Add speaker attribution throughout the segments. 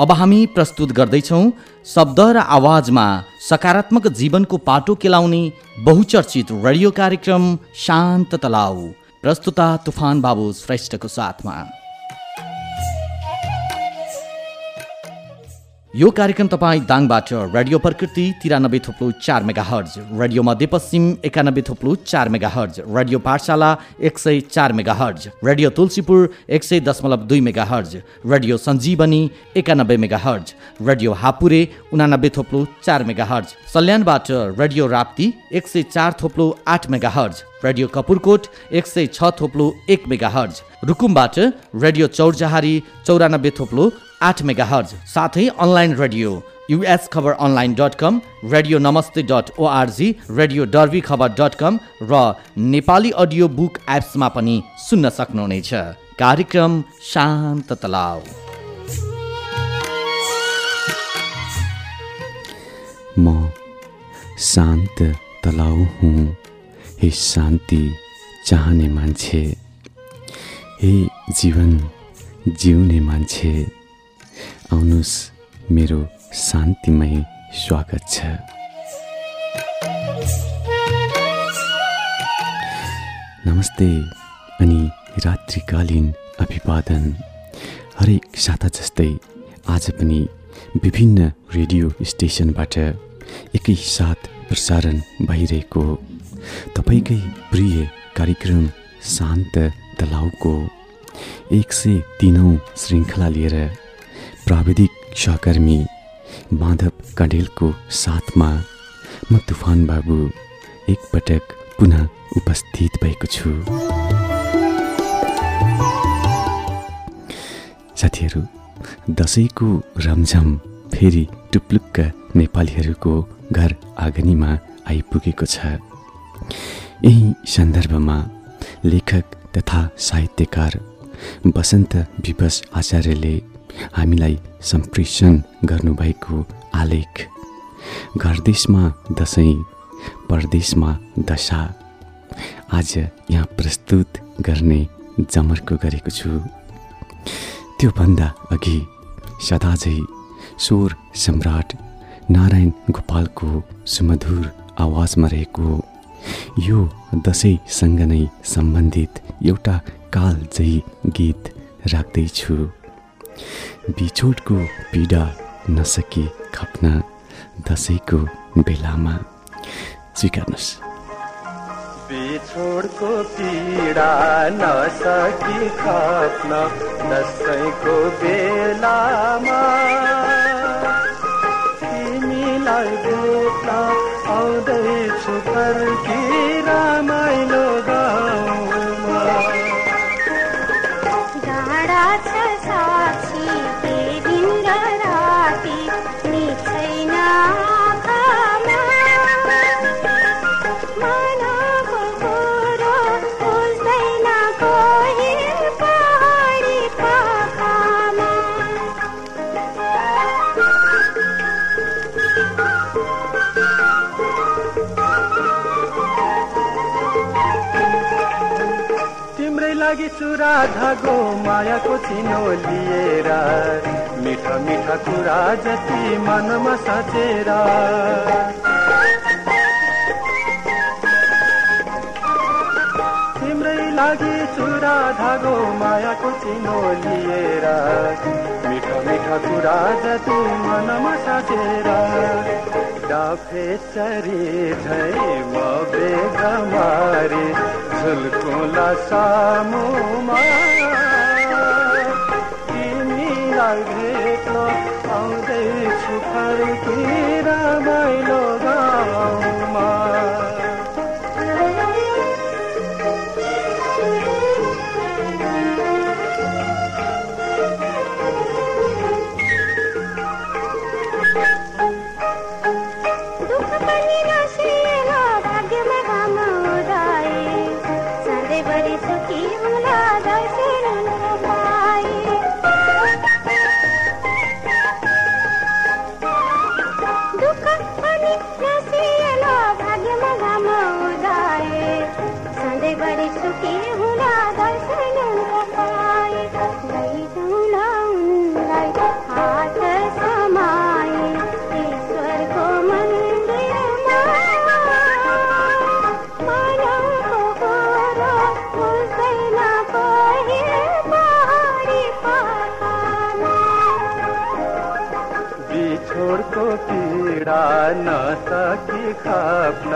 Speaker 1: अब हामी प्रस्तुत गर्दैछौँ शब्द र आवाजमा सकारात्मक जीवनको पाटो केलाउने बहुचर्चित रेडियो कार्यक्रम शान्त तलाउ। प्रस्तुता तुफान बाबु श्रेष्ठको साथमा। यो कार्यक्रम तपाईँ दाङबाट रेडियो प्रकृति तिरानब्बे थुप्लो चार मेगा हर्ज रेडियो मध्यपश्चिम एकानब्बे थुप्लो चार मेगा हर्ज रेडियो पाठशाला एक सय चार मेगा हर्ज रेडियो तुलसीपुर एक सय दशमलव दुई मेगा हर्ज रेडियो सञ्जीवनी एकानब्बे मेगा हर्ज रेडियो हापुरे उनानब्बे थोप्लो चार मेगा हर्ज सल्यानबाट रेडियो राप्ती एक सय चार थोप्लो आठ मेगा हर्ज रेडियो कपुरकोट एक सय छ थोप्लो एक मेगा हर्ज रुकुमबाट रेडियो चौरजहारी चौरानब्बे थोप्लो आठ मेगा हर्ज साथै online radio US Khabar online dot com radio Namaste dot org radio Derby Khabar dot com र नेपाली अडियो बुक एप्समा पनि सुन्न सक्नुहुनेछ। कार्यक्रम शान्त तलाउ।
Speaker 2: म शान्त तलाउ हुँ हे शान्ति चाहने मान्छे हे जीवन जिउने मान्छे। आउनुहोस्। मेरो शान्तिमय स्वागत छ। नमस्ते अनि रात्रिकालीन अभिवादन। हरेक साता जस्तै आज पनि विभिन्न रेडियो स्टेसनबाट एकैसाथ प्रसारण भइरहेको तपाईँकै प्रिय कार्यक्रम शान्त तलाउको एक सय तिनौँ श्रृङ्खला लिएर प्राविधिक सहकर्मी माधव कडेलको साथमा म तुफान बाबु एकपटक पुनः उपस्थित भएको छु। साथीहरू दसैँको रमझम फेरि टुप्लुक्क नेपालीहरूको घर आँगनीमा आइपुगेको छ। यही सन्दर्भमा लेखक तथा साहित्यकार वसन्त विवश आचार्यले हामीलाई सम्प्रेषण गर्नुभएको आलेख। घरदेशमा दसैँ परदेशमा दशा। आज यहाँ प्रस्तुत गर्ने जमर्को गरेको छु। त्योभन्दा अघि सदाझै स्वर सम्राट नारायण गोपालको सुमधुर आवाजमा रहेको यो दसैँसँग नै सम्बन्धित एउटा कालजयी गीत राख्दैछु। बिछोडको पीडा नसकी खप्न दसैँको बेलामा। स्वीकार्नुहोस्।
Speaker 3: बिछोडको पीडा नसकी खप्न दसैँको बेलामा। तिमीलाई लागि चुरा धागो मायाको चिनो लिएर मिठा मिठा कुरा जति मनमा साँचेर। लागि चुरा धागो मायाको चिनो लिएर मिठा मिठा कुरा जति मनमा साँचेर। डाफे चरी झै म बेगमारी झुल्कुला सामुमा तिमीलाई भेट्न आउँदैछु फर्की नसकी खप्न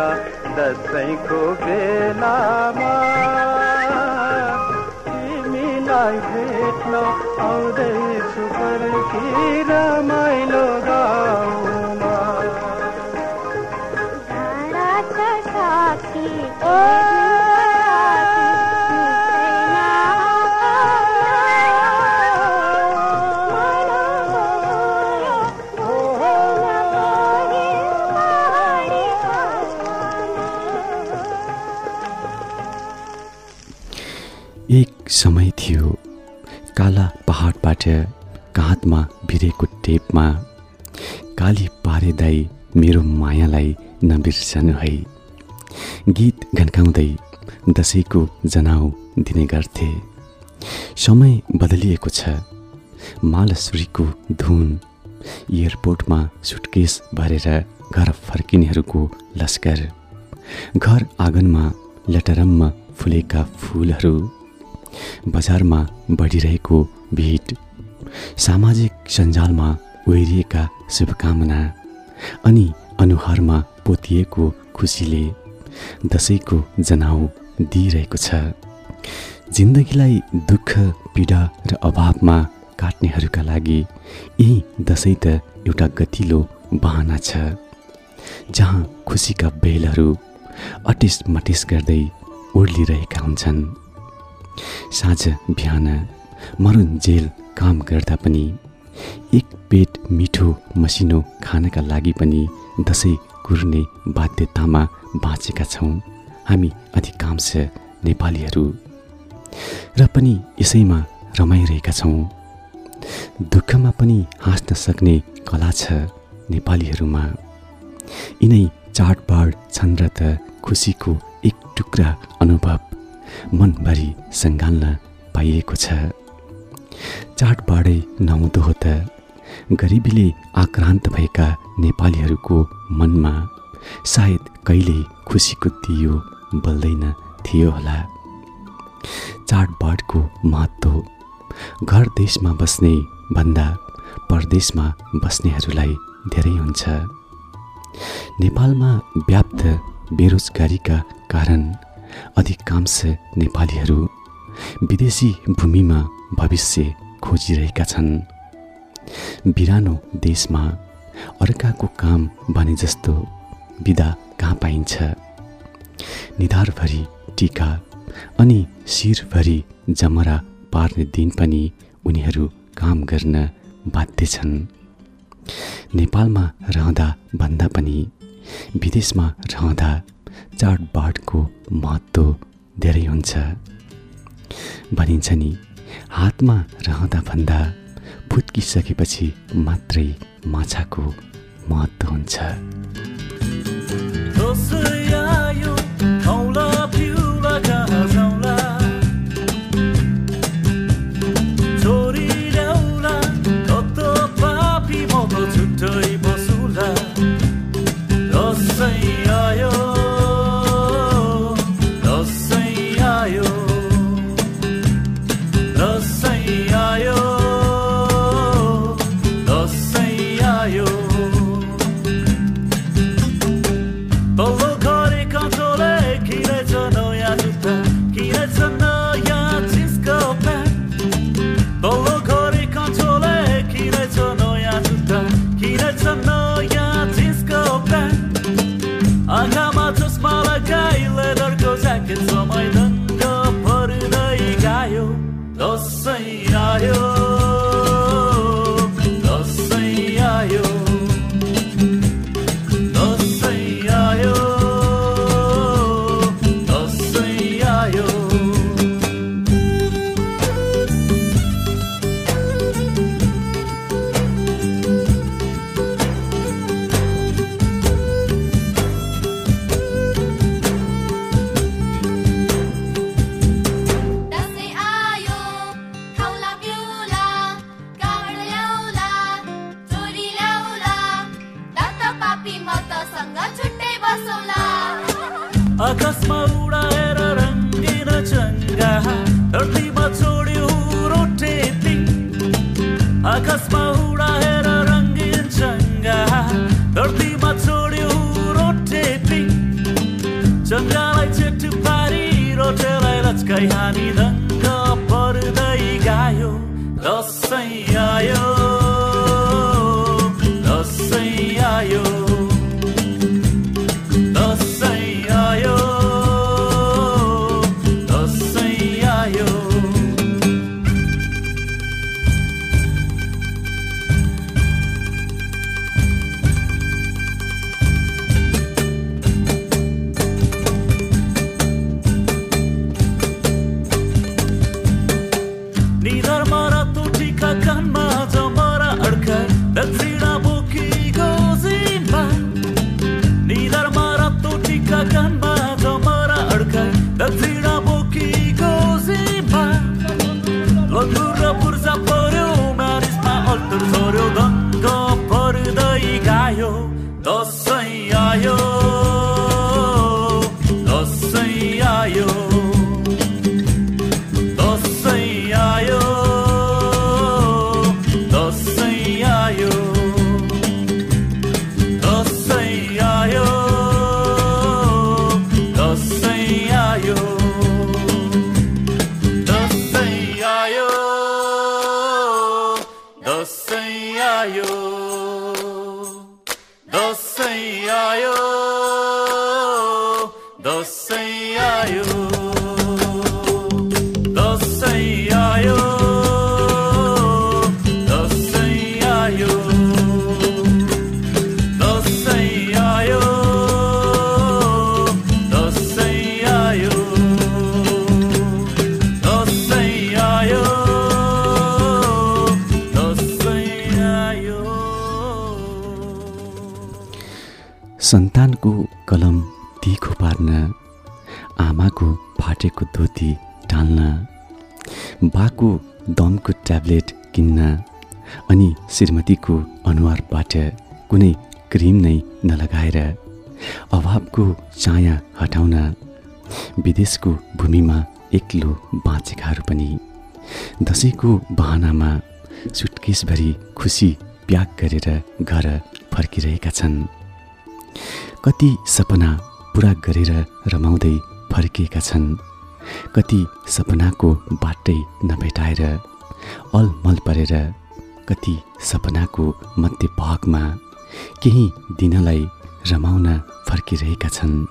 Speaker 3: दसैँको बेलामा तिमीलाई भेट्न आउँदैछु फर्की रमाइलो।
Speaker 2: पहाडबाट काँधमा भिरेको टेपमा काली पारे दाई मेरो मायालाई नबिर्सनु है। गीत घन्काउँदै दसैँको जनाउ दिने गर्थे। समय बदलिएको छ। मालश्रीको धुन एयरपोर्टमा सुटकेस भरेर घर फर्किनेहरूको लस्कर घर आँगनमा लटरम्म फुलेका फुलहरू बजारमा बढिरहेको भिड। सामाजिक सञ्जालमा ओहिरिएका शुभकामना अनि अनुहारमा पोतिएको खुसीले दसैँको जनाउ दिइरहेको छ। जिन्दगीलाई दुःख पीडा र अभावमा काट्नेहरूका लागि यही दसैँ त एउटा गतिलो बहाना छ जहाँ खुसीका बेलहरू अटिस मटिस गर्दै उर्लिरहेका हुन्छन्। साँझ बिहान मरुन जेल काम गर्दा पनि एक पेट मिठो मसिनो खानका लागि पनि दसैँ कुर्ने बाध्यतामा बाँचेका छौँ। हामी अधिकांश नेपालीहरू र पनि यसैमा रमाइरहेका छौँ। दुःखमा पनि हाँस्न सक्ने कला छ नेपालीहरूमा। यिनै चाडबाड छन् र त खुसीको एक टुक्रा अनुभव मनभरि सङ्घाल्न पाइएको छ। चाडबाडै नहुँदो हो त गरिबीले आक्रान्त भएका नेपालीहरूको मनमा सायद कहिले खुसीको दियो बल्दैन थियो होला। चाडबाडको महत्त्व घर देशमा बस्ने भन्दा परदेशमा बस्नेहरूलाई धेरै हुन्छ। नेपालमा व्याप्त बेरोजगारीका कारण अधिकांश नेपालीहरू विदेशी भूमिमा भविष्य खोजिरहेका छन्। बिरानो देशमा अर्काको काम भने जस्तो विदा कहाँ पाइन्छ? निधारभरि टिका अनि शिरभरि जमरा पार्ने दिन पनि उनीहरू काम गर्न बाध्य छन्। नेपालमा रहँदा भन्दा पनि विदेशमा रहँदा चाडबाडको महत्त्व धेरै हुन्छ। भनिन्छ नि हातमा रहँदा भन्दा फुत्किसकेपछि मात्रै माछाको महत्त्व हुन्छ।
Speaker 4: आकाशमा उडाएर रङ्गिन चङ्गा। धरतीमा छोड्यो रोटेती आकाशमा
Speaker 5: Doce.
Speaker 2: सन्तानको कलम तिखो पार्न आमाको फाटेको धोती टाल्न बाको दमको ट्याब्लेट किन्न अनि श्रीमतीको अनुहारबाट कुनै क्रिम नै नलगाएर अभावको चाया हटाउन विदेशको भूमिमा एक्लो बाँचेकाहरू पनि दसैँको बहानामा सुटकेसभरि खुसी प्याक गरेर घर फर्किरहेका छन्। कति सपना पुरा गरेर रमाउँदै फर्किएका छन्। कति सपनाको बाटै नभेटाएर अलमल परेर कति सपनाको मध्य भागमा केही दिनलाई रमाउन फर्किरहेका छन्।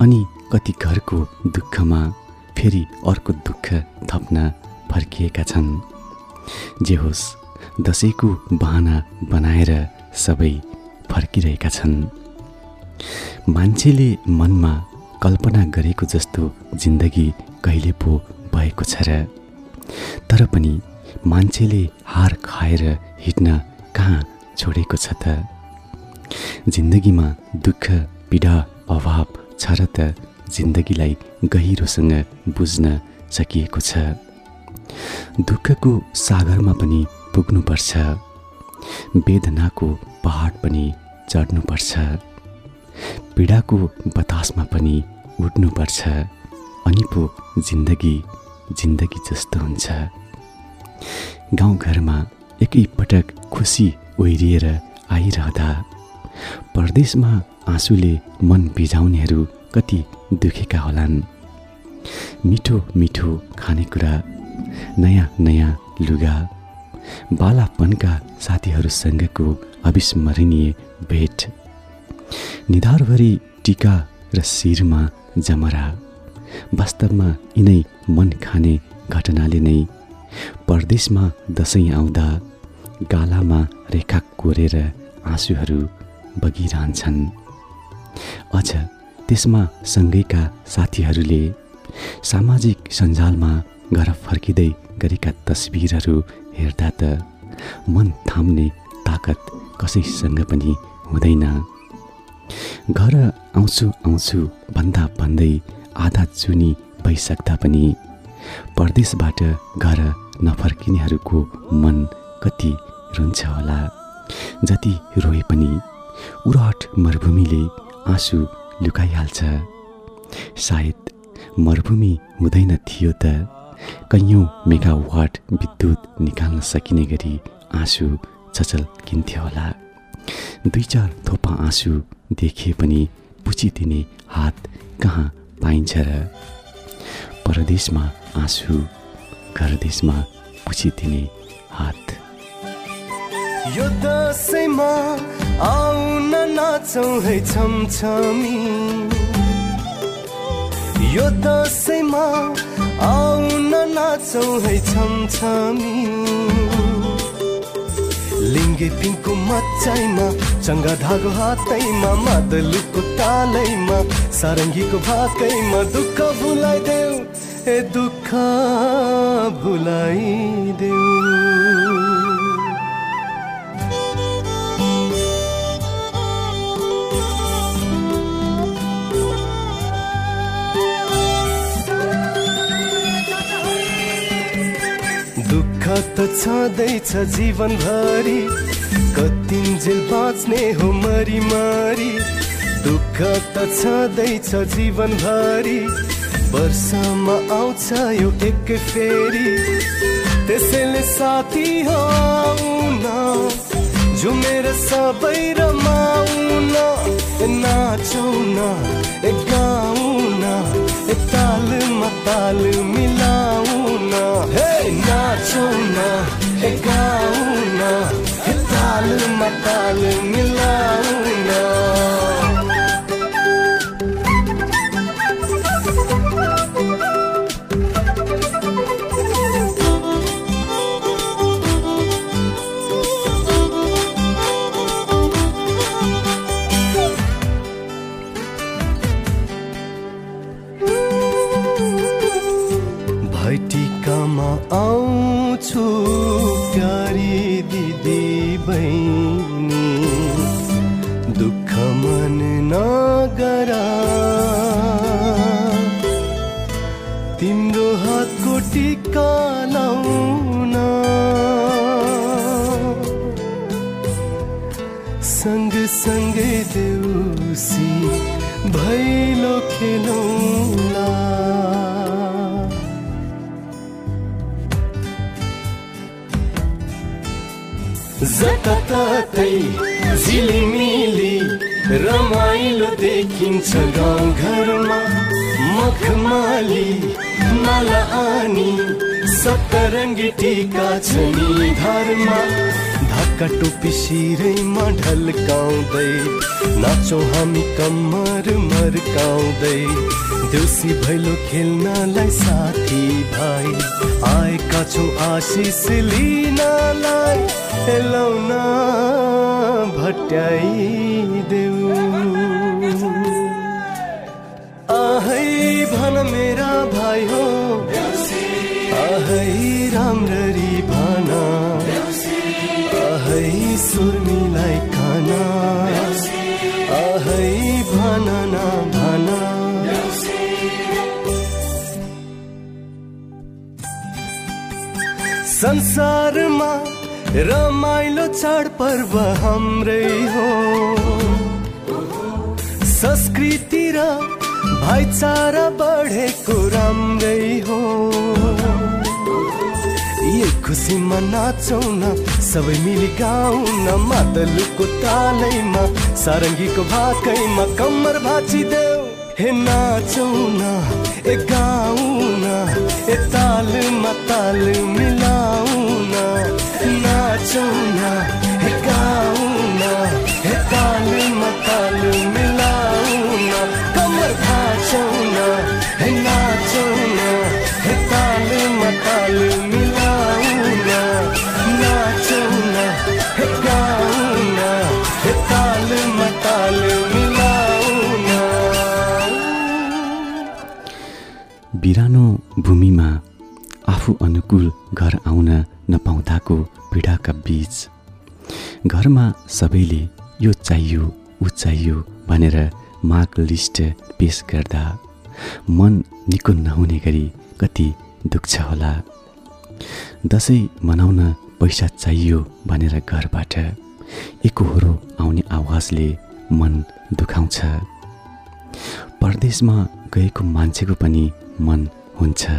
Speaker 2: अनि कति घरको दुःखमा फेरि अर्को दुःख थप्न फर्किएका छन्। जे होस् दसैँको बहाना बनाएर सबै फर्किरहेका छन्। मान्छेले मनमा कल्पना गरेको जस्तो जिन्दगी कहिले पो भएको छ र। तर पनि मान्छेले हार खाएर हिँड्न कहाँ छोडेको छ त? जिन्दगीमा दुःख पीडा अभाव छ र त जिन्दगीलाई गहिरोसँग बुझ्न सकिएको छ। दुःखको सागरमा पनि पुग्नुपर्छ। वेदनाको पहाड पनि चढ्नुपर्छ। पीडाको बतासमा पनि उड्नुपर्छ अनि पो जिन्दगी जिन्दगी जस्तो हुन्छ। गाउँघरमा एकैपटक खुसी ओहिरिएर आइरहँदा परदेशमा आँसुले मन भिजाउनेहरू कति दुखेका होलान्। मिठो मिठो खानेकुरा नयाँ नयाँ लुगा बालापनका साथीहरूसँगको अविस्मरणीय भेट। निधारभरि टिका र शिरमा जमरा। वास्तवमा यिनै मन खाने घटनाले नै परदेशमा दसैँ आउँदा गालामा रेखा कोरेर आँसुहरू बगिरहन्छन्। अझ त्यसमा सँगैका साथीहरूले सामाजिक सञ्जालमा घर फर्किँदै गरेका तस्बिरहरू हेर्दा त मन थाम्ने ताकत कसैसँग पनि हुँदैन। घर आउँछु आउँछु भन्दा भन्दै आधा जुनी भइसक्दा पनि परदेशबाट घर नफर्किनेहरूको मन कति रुन्छ होला। जति रोए पनि उराट मरुभूमिले आँसु लुकाइहाल्छ। सायद मरुभूमि हुँदैन थियो त। कैयौँ मेगावाट विद्युत निकाल्न सकिने गरी आँसु छचल किन्थ्यो होला। दुई चार थोपा आँसु देखिए पनि पुछिदिने हात कहाँ पाइन्छ? र परदेशमा आँसु घरदेशमा पुछिदिने हात।
Speaker 6: यो दसैँमा आउन नाचौँ है छमछमी। यो दसैँमा आउन नाचौँ है छमछमी। लिङ्गे पिङको मचाइमा चङ्गा धागो हातैमा मादलुको तालैमा सारङ्गीको भाकैमा दुःख भुलाइदेऊ ए दुःख भुलाइदेऊ। त छँदैछ जीवनभरि। कतिन्जेल बाँच्ने हो मरिमरि दुःख त छँदैछ जीवनभरि। वर्षमा आउँछ यो एक फेरि। त्यसैले साथी हो आउन झुमेर सबै रमाउन नाचौन ए गाउन ए तालमा ताल मिलाउन। हे! नाचौन ए गाउन ए तालमा ताल मिलाउन भैटिकामा खेलौँला जताततै झिलिमिली रमाइलो देखिन्छ गाउँ घरमा मखमाली माला आनी सप्तरङ्गी टिका छ नि टोपी शिरैमा ढल्काउँदै नाचौँ हामी कम्मर मर्काउँदै। देउसी भैलो खेल्नलाई साथी भाइ आएका छौँ आशिष लिनलाई हेलाउन भट्याइदेऊ आहै भन मेरा भाइ हो आहै राम्ररी भन। सुर्मीलाई खाना। आहै भन भन। संसारमा रमाइलो चाडपर्व हाम्रै हो। संस्कृति र भाइचारा बढेको राम्रै हो। यही खुसीमा न सबै मिली गाउन मादलुको तालैमा सारङ्गीको भाकैमा कम्मर भाँचिदेऊ हे नाचौँ न ए गाउन ए तालमा ताल मिलाउन नाचौँ न हे गाउन हे तालमा ताल मिलाउन कम्मर भाँचौँ
Speaker 2: बिरानो भूमिमा आफू अनुकूल घर आउन नपाउँदाको पीडाका बीच घरमा सबैले यो चाहियो ऊ चाहियो भनेर माग लिस्ट पेस गर्दा मन निको नहुने गरी कति दुख्छ होला। दसैँ मनाउन पैसा चाहियो भनेर घरबाट एकहोरो आउने आवाजले मन दुखाउँछ। परदेशमा गएको मान्छेको पनि मन हुन्छ।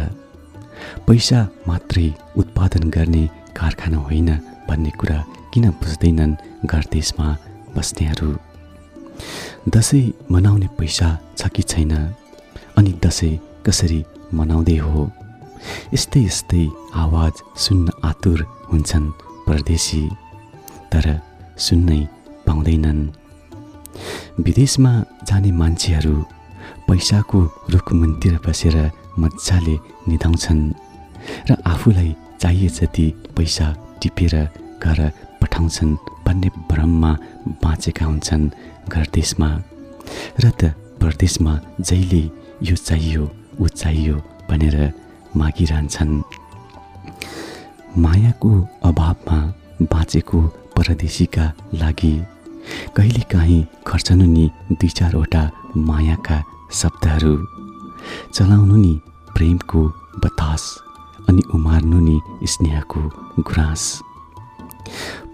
Speaker 2: पैसा मात्रै उत्पादन गर्ने कारखाना होइन भन्ने कुरा किन बुझ्दैनन् घर देशमा बस्नेहरू? दसैँ मनाउने पैसा छ कि छैन? अनि दसैँ कसरी मनाउँदै हो? यस्तै यस्तै आवाज सुन्न आतुर हुन्छन् परदेशी तर सुन्नै पाउँदैनन्। विदेशमा जाने मान्छेहरू पैसाको रुखमुनतिर बसेर मजाले निधाउँछन् र आफूलाई चाहिए जति पैसा टिपेर घर पठाउँछन् भन्ने भ्रममा बाँचेका हुन्छन् घर देशमा। र त परदेशमा जहिले यो चाहियो ऊ चाहियो भनेर मागिरहन्छन्। मायाको अभावमा बाँचेको परदेशीका लागि कहिलेकाहीँ खर्चनु नि दुई चारवटा मायाका शब्दहरू चलाउनु नि प्रेमको बतास अनि उमार्नु नि स्नेहको गुराँस।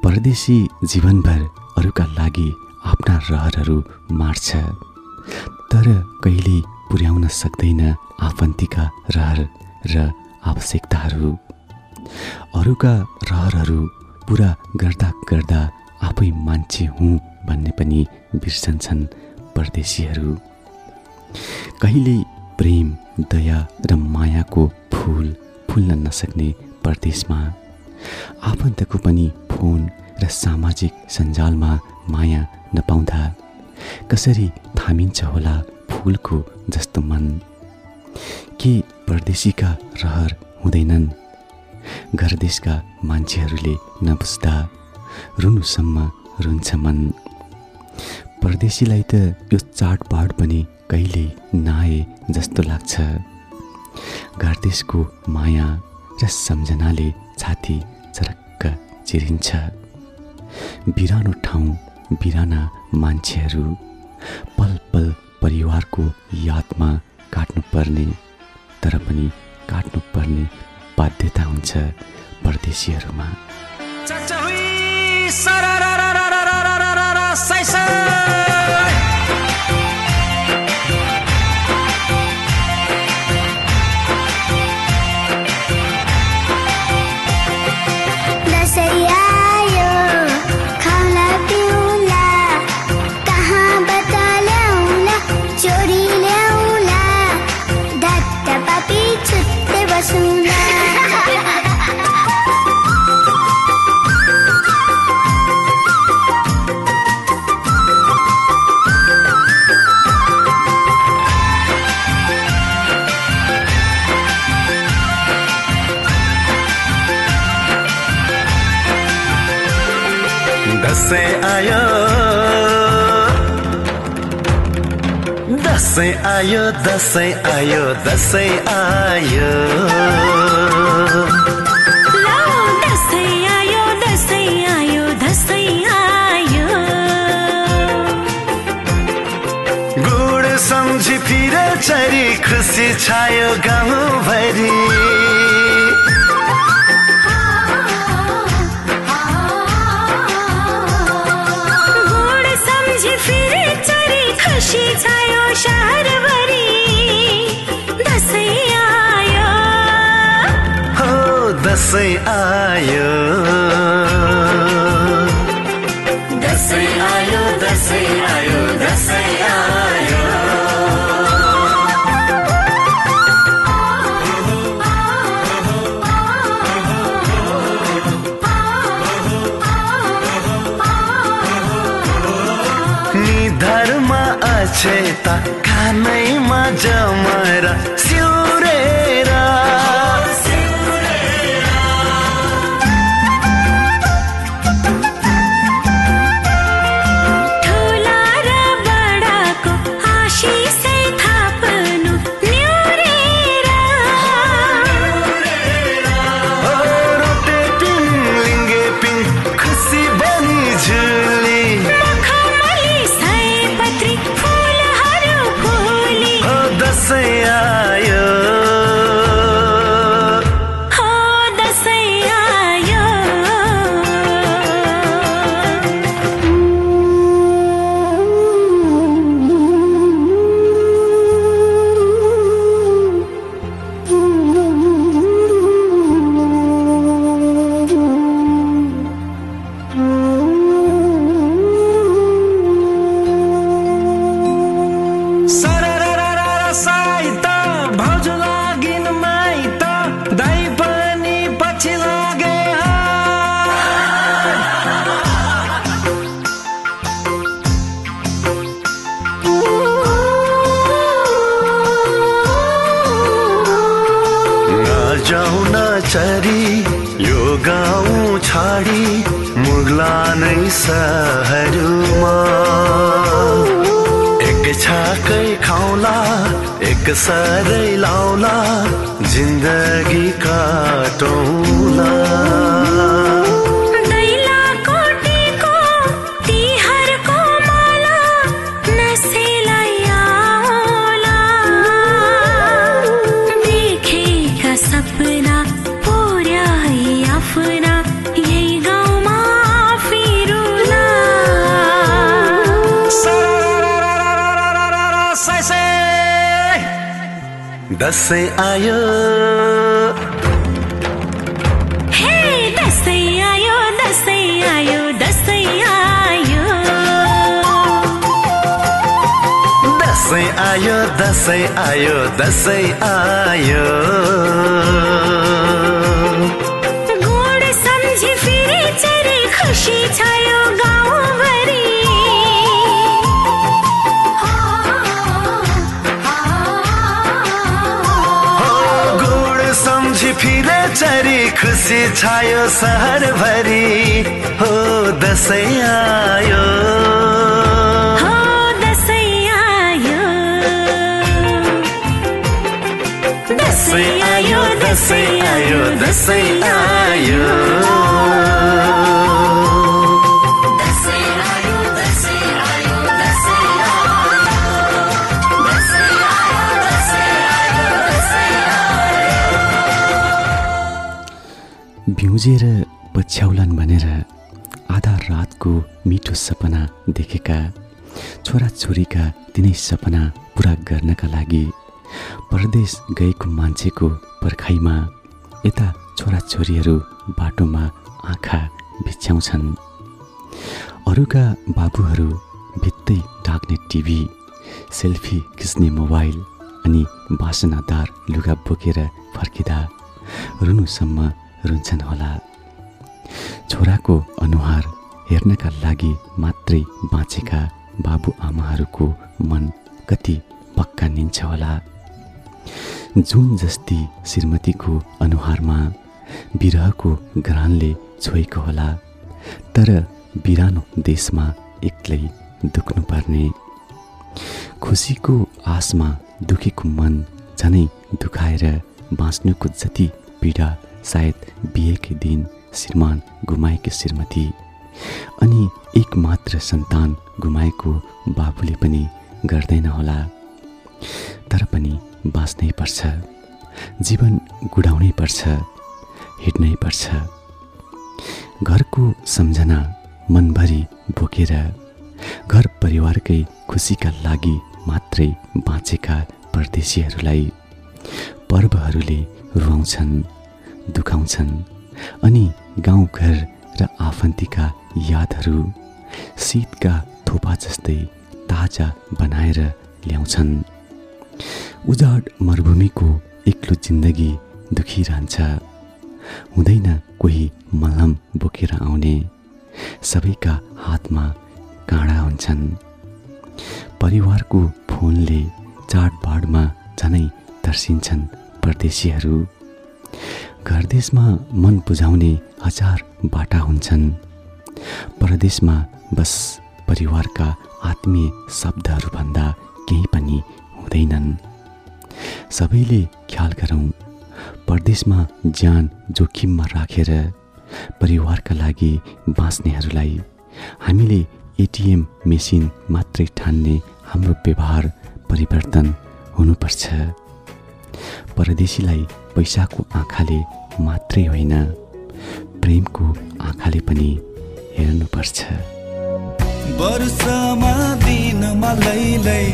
Speaker 2: परदेशी जीवनभर अरूका लागि आफ्ना रहरहरू मार्छ। तर कहिले पुर्याउन सक्दैन आफन्तीका रहर र आवश्यकताहरू। अरूका रहरहरू पुरा गर्दा गर्दा आफै मान्छे हुँ भन्ने पनि बिर्सन्छन् परदेशीहरू। कहिल्यै प्रेम दया र मायाको फुल फुल्न नसक्ने परदेशमा आफन्तको पनि फोन र सामाजिक सञ्जालमा माया नपाउँदा कसरी थामिन्छ होला फुलको जस्तो मन? के परदेशीका रहर हुँदैनन्? घर देशका मान्छेहरूले नबुझ्दा रुनुसम्म रुन्छ मन। परदेशीलाई त यो चाडबाड पनि कहिल्यै नआए जस्तो लाग्छ। घर देशको माया र सम्झनाले छाती चरक्क चिरिन्छ। बिरानो ठाउँ बिराना मान्छेहरू पल पल परिवारको यादमा काट्नुपर्ने तर पनि काट्नुपर्ने बाध्यता हुन्छ परदेशीहरूमा।
Speaker 7: दसैँ आयो
Speaker 8: दसैँ आयो। दसैँ आयो दसैँ आयो दसैँ आयो। गुड सम्झी फिरे चरी खुसी छायो गाउँभरि
Speaker 9: दसैँ आयो।
Speaker 8: दसैँ आयो दसैँ आयो दसैँ आयो। निधरमा अछेता
Speaker 9: गाडी मुग्ला नै सहरमा। एक छाकै खाउला एक सरै लाउला जिन्दगी काटौला। दसैँ आयो।
Speaker 8: हे दसैँ आयो दसैँ आयो दसैँ आयो।
Speaker 9: दसैँ आयो दसैँ आयो दसैँ आयो।
Speaker 8: गुड सम्झी फेरि चरी खुसी छायो।
Speaker 9: चरी खुसी छायो सहरभरि हो दसैँ आयो।
Speaker 8: दसैँ आयो
Speaker 9: दसैँ आयो दसैँ आयो।
Speaker 2: भ्युजेर पछ्याउलान् भनेर आधा रातको मिठो सपना देखेका छोराछोरीका तिनै सपना पुरा गर्नका लागि परदेश गएको मान्छेको पर्खाइमा यता छोराछोरीहरू बाटोमा आँखा भिच्याउँछन् अरूका बाबुहरू भित्तै ढाक्ने टिभी सेल्फी खिच्ने मोबाइल अनि बासनादार लुगा बोकेर फर्किँदा रुनुसम्म रुन्छन् होला। छोराको अनुहार हेर्नका लागि मात्रै बाँचेका बाबुआमाहरूको मन कति पक्का निन्छ होला। जुन जस्ती श्रीमतीको अनुहारमा विरहको घ्राणले छोएको होला तर बिरानो देशमा एक्लै दुख्नुपर्ने। खुसीको आसमा दुखेको मन झनै दुखाएर बाँच्नुको जति पीडा सायद बिहेकै दिन श्रीमान गुमाएकी श्रीमती अनि एक मात्र सन्तान गुमाएको बाबुले पनि गर्दैन होला। तर पनि बाँच्नै पर्छ जीवन गुडाउनै पर्छ हिँड्नै पर्छ। घरको सम्झना मनभरि बोकेर घर परिवारकै खुसीका लागि मात्रै बाँचेका परदेशीहरूलाई पर्वहरूले रुवाउँछन्। दुखाउँछन्। अनि गाउँघर र आफन्तीका यादहरू शीतका थोपा जस्तै ताजा बनाएर ल्याउँछन्। उजाड मरुभूमिको एक्लो जिन्दगी दुखिरहन्छ। हुँदैन कोही मलहम बोकेर आउने। सबैका हातमा काँडा हुन्छन्। परिवारको फोनले चाडबाडमा झनै तर्सिन्छन् परदेशीहरू। घरदेशमा मन बुझाउने हजार बाटा हुन्छन्। परदेशमा बस परिवारका आत्मीय शब्दहरूभन्दा केही पनि हुँदैनन्। सबैले ख्याल गरौँ परदेशमा ज्यान जोखिममा राखेर परिवारका लागि बाँच्नेहरूलाई हामीले एटिएम मेसिन मात्रै ठान्ने हाम्रो व्यवहार परिवर्तन हुनुपर्छ। परदेशीलाई पैसाको आँखाले मात्रै होइन प्रेमको आँखाले पनि हेर्नुपर्छ।
Speaker 4: वर्षमा दिनमा लैलै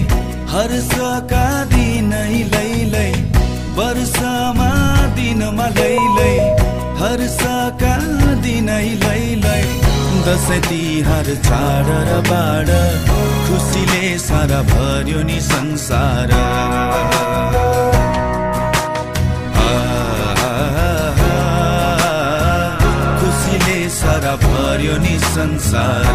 Speaker 4: हर्षका दिनै लैलै वर्षमा दिनमा लैलै हर्षका दिनै लैलै दसैँ तिहार चाड र बाड खुसीले सारा भर्यो नि संसार। भर्यो नि संसार।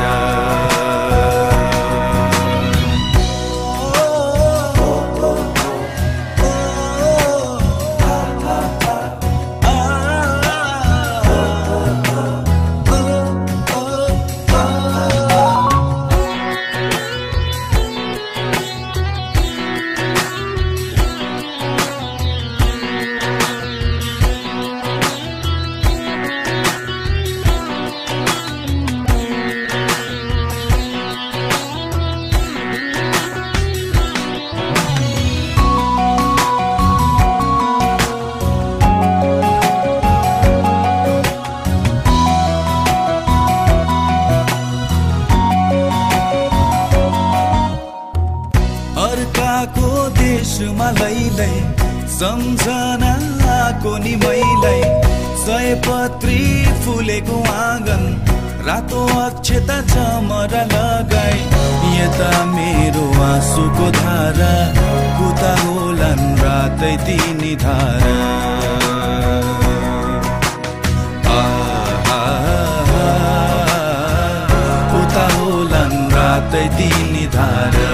Speaker 4: उता होलान् रातै तिनी धारा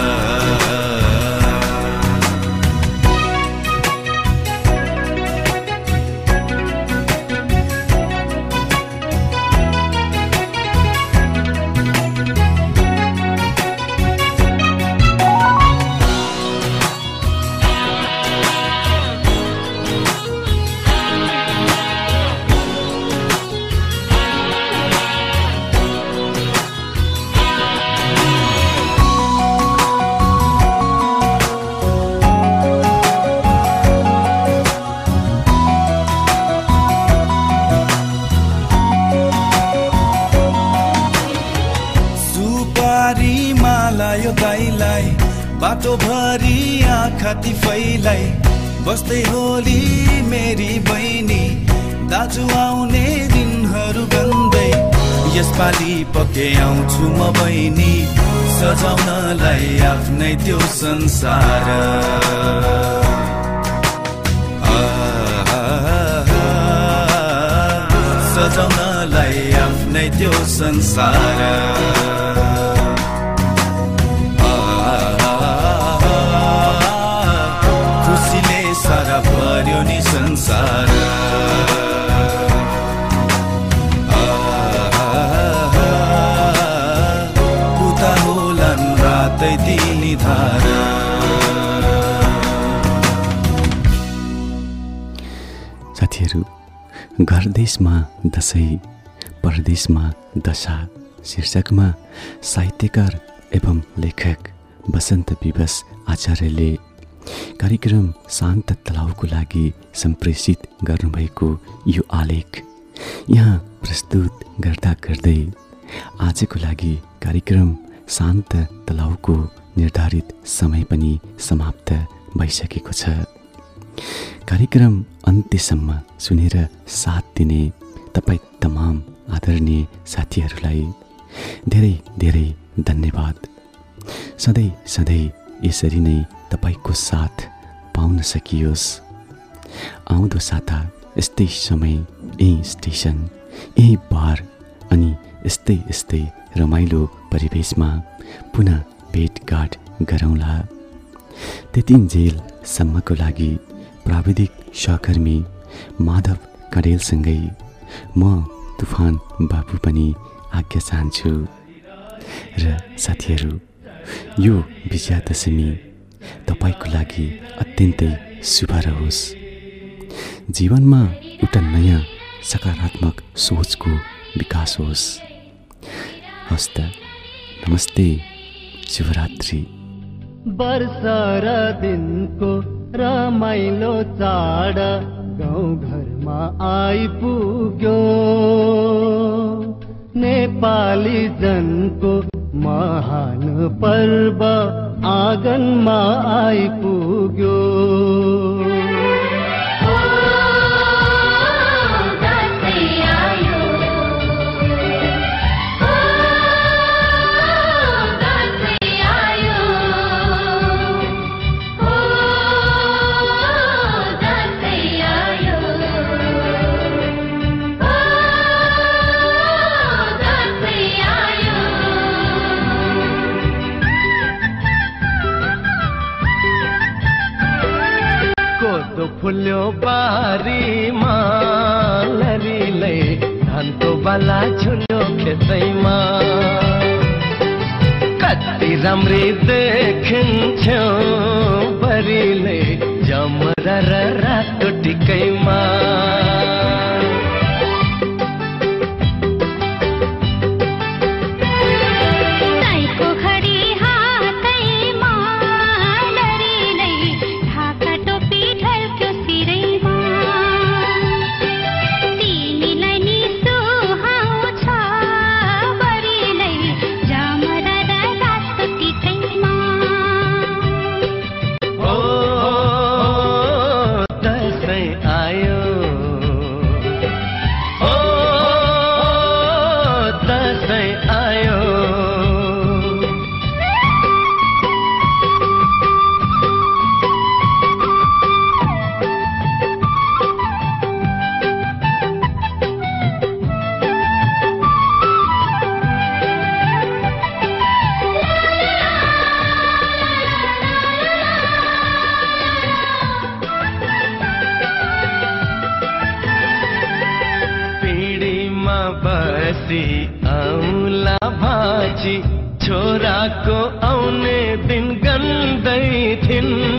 Speaker 4: संसार। सजाउनलाई आफ्नै त्यो संसार।
Speaker 2: देशमा दसैँ परदेशमा दशा शीर्षकमा साहित्यकार एवं लेखक वसन्त विवश आचार्यले कार्यक्रम शान्त तलाउको लागि सम्प्रेषित गर्नुभएको यो आलेख यहाँ प्रस्तुत गर्दा गर्दै आजको लागि कार्यक्रम शान्त तलाउको निर्धारित समय पनि समाप्त भइसकेको छ। कार्यक्रम अन्त्यसम्म सुनेर साथ दिने तपाईँ तमाम आदरणीय साथीहरूलाई धेरै धेरै धन्यवाद। सधैँ सधैँ यसरी नै तपाईँको साथ पाउन सकियोस्। आउँदो साता यस्तै समय यही स्टेसन यही बार अनि यस्तै यस्तै रमाइलो परिवेशमा पुनः भेटघाट गरौँला। त्यतिन्जेलसम्मको लागि प्राविधिक सहकर्मी माधव कडेलसँगै म तुफान बाबु पनि आज्ञा चाहन्छु। र साथीहरू यो विजयादशमी तपाईँको लागि अत्यन्तै शुभ रहोस्। जीवनमा एउटा नयाँ सकारात्मक सोचको विकास होस्। हस्त नमस्ते शुभरात्रि।
Speaker 3: वर्षा र दिनको रमाइलो चाड। गाउँ घरमा आइपुग्यो। नेपाली जनको महान पर्व आँगनमा आइपुग्यो कोदो फुल्यो बारीमा लरीलै धानको बाला झुल्यो खेतैमा। कति राम्री देखिन्थ्यो बरीले जमरा रातो टिकैमा। बसी औला भाजी छोराको आउने दिन गन्दै थिन।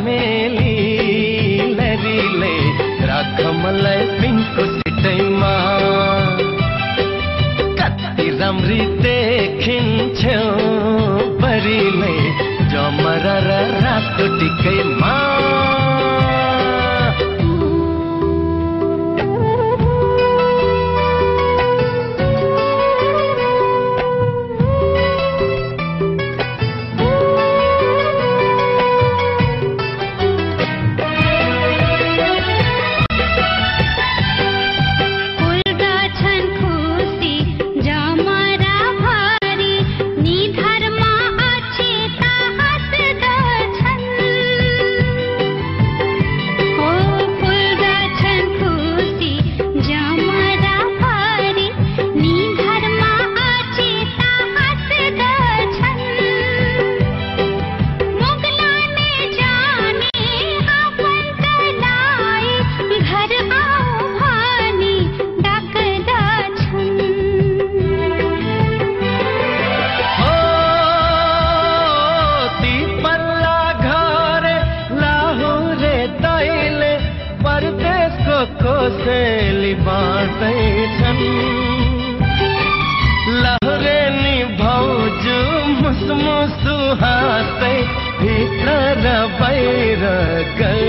Speaker 3: मलाई पिङको सिटैमा। कति राम्री देखिन्छौ परि नै
Speaker 10: जमरा रातो टिकैमा।
Speaker 3: Vay.